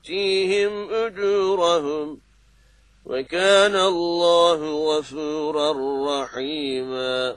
يؤتيهم أجورهم وكان الله غفورا رحيما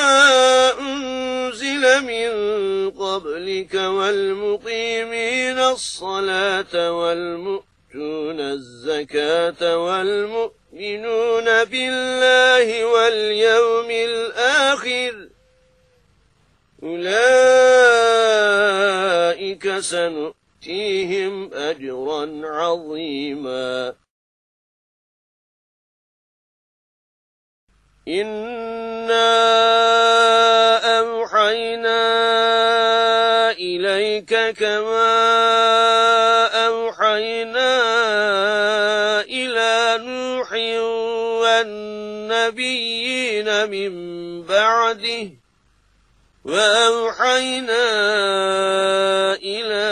قبلك والمقيمين الصلاة والمؤتون الزكاة والمؤمنون بالله واليوم الآخر. أولئك سنؤتيهم أجرا عظيما. إنا إليك كما أوحينا إلى نوح والنبيين من بعده وأوحينا إلى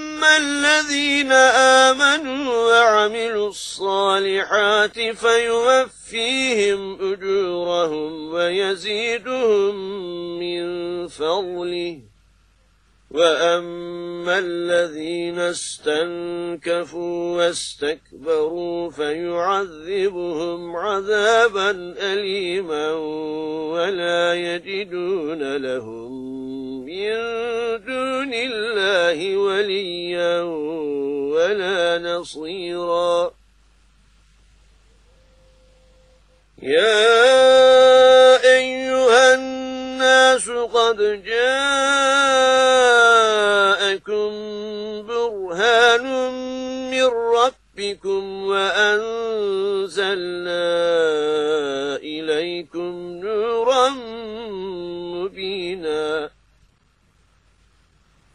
الذين آمنوا وعملوا الصالحات فيوفيهم أجورهم ويزيدهم من فضله وأما الذين استنكفوا واستكبروا فيعذبهم عذابا أليما ولا يجدون لهم من دون الله وليا ولا نصيرا يا أيها الناس قد جاءكم برهان من ربكم وأنزلنا إليكم نورا مبينا.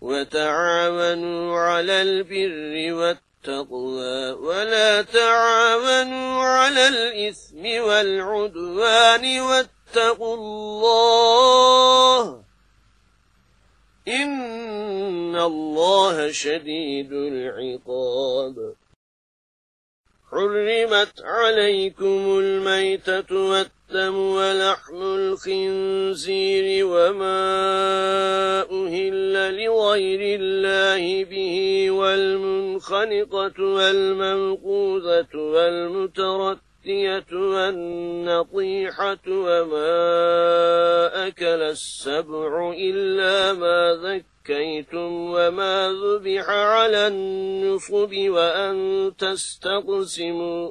وتعاونوا على البر والتقوى ولا تعاونوا على الإثم والعدوان واتقوا الله. إن الله شديد العقاب. حرمت عليكم الميتة والدم ولحم الخنزير وما أهل لغير الله به والمنخنقة والمنقوذة والمترتية والنطيحة وما أكل السبع إلا ما ذكر زكيتم وما ذبح على النصب وأن تستقسموا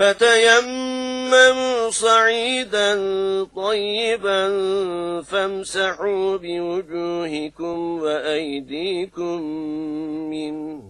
فتيمموا صعيدا طيبا فامسحوا بوجوهكم وأيديكم منه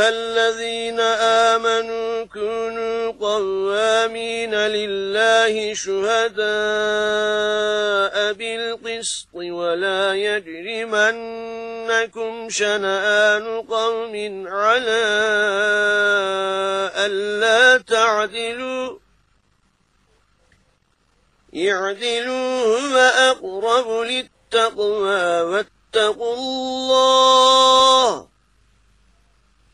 أيها الذين آمنوا كونوا قوامين لله شهداء بالقسط ولا يجرمنكم شنآن قوم على ألا تعدلوا اعدلوا هو أقرب للتقوى واتقوا الله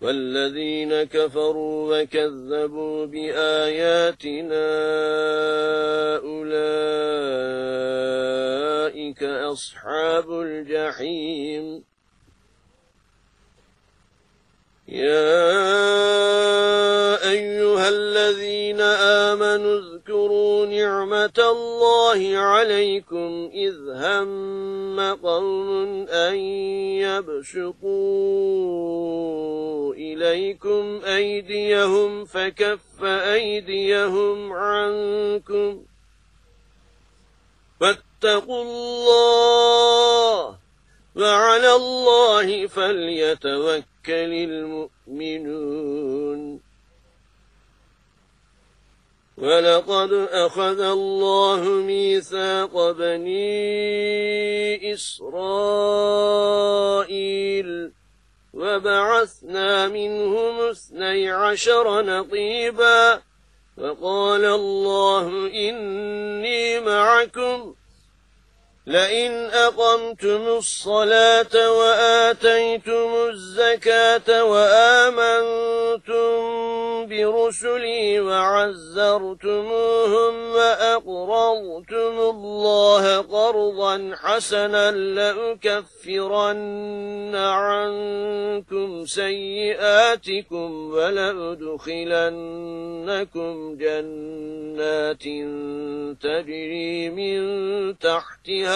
والذين كفروا وكذبوا بآياتنا أولئك أصحاب الجحيم. يا أيها الذين آمنوا نعمة الله عليكم إذ هم قوم أن يبسطوا إليكم أيديهم فكف أيديهم عنكم فاتقوا الله وعلى الله فليتوكل المؤمنون ولقد أخذ الله ميثاق بني إسرائيل وبعثنا منهم اثني عشر نقيبا وقال الله إني معكم لئن أقمتم الصلاة وآتيتم الزكاة وآمنتم برسلي وعزرتموهم وأقرضتم الله قرضا حسنا لأكفرن عنكم سيئاتكم ولأدخلنكم جنات تجري من تحتها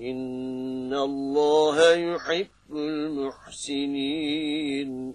إن الله يحب المحسنين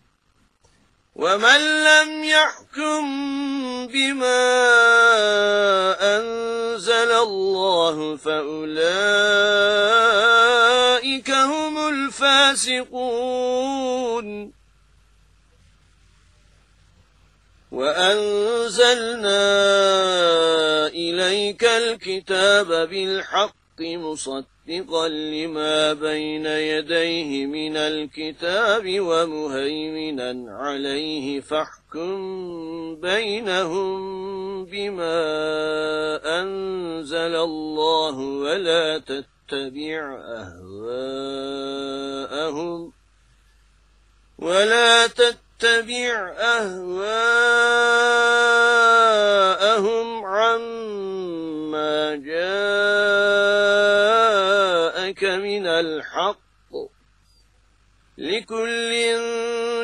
ومن لم يحكم بما أنزل الله فأولئك هم الفاسقون. وأنزلنا إليك الكتاب بالحق مصدقا لما بين يديه من الكتاب ومهيمنا عليه فاحكم بينهم بما أنزل الله ولا تتبع أهواءهم ولا تتبع أهواءهم عما جاءك الحق لكل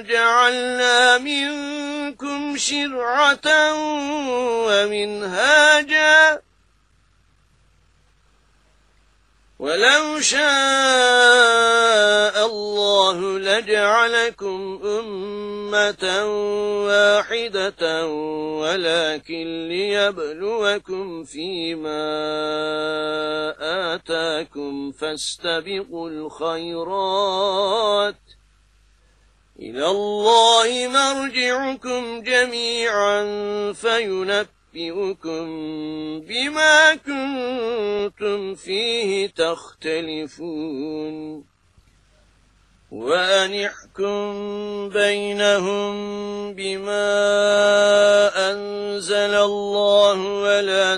جعلنا منكم شرعة ومنهاجا ولو شاء الله لجعلكم أمة واحدة ولكن ليبلوكم فيما آتاكم فاستبقوا الخيرات. إلى الله مرجعكم جميعا فينبئ أنبئكم بما كنتم فيه تختلفون. وأن احكم بينهم بما أنزل الله ولا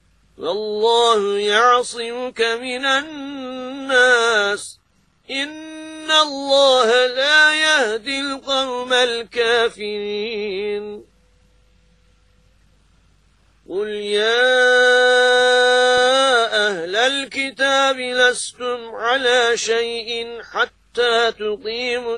والله يعصمك من الناس. إن الله لا يهدي القوم الكافرين. قل يا أهل الكتاب لستم على شيء حتى تقيموا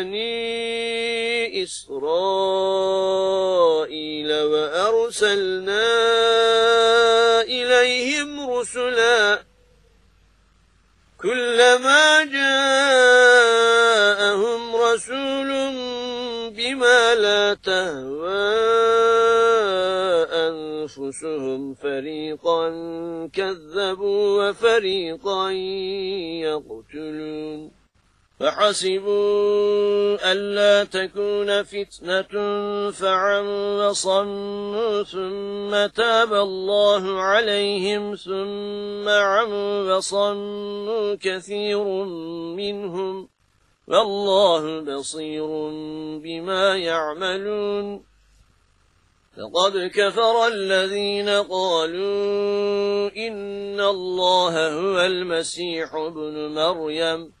فحسبوا ألا تكون فتنة فعموا وصموا ثم تاب الله عليهم ثم عموا وصموا كثير منهم والله بصير بما يعملون فقد كفر الذين قالوا إن الله هو المسيح ابن مريم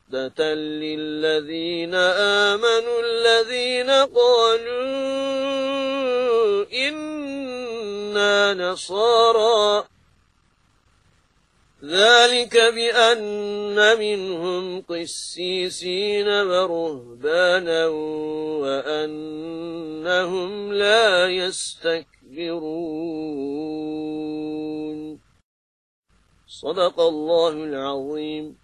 مودة للذين آمنوا الذين قالوا إنا نصارى. ذلك بأن منهم قسيسين ورهبانا وأنهم لا يستكبرون. صدق الله العظيم.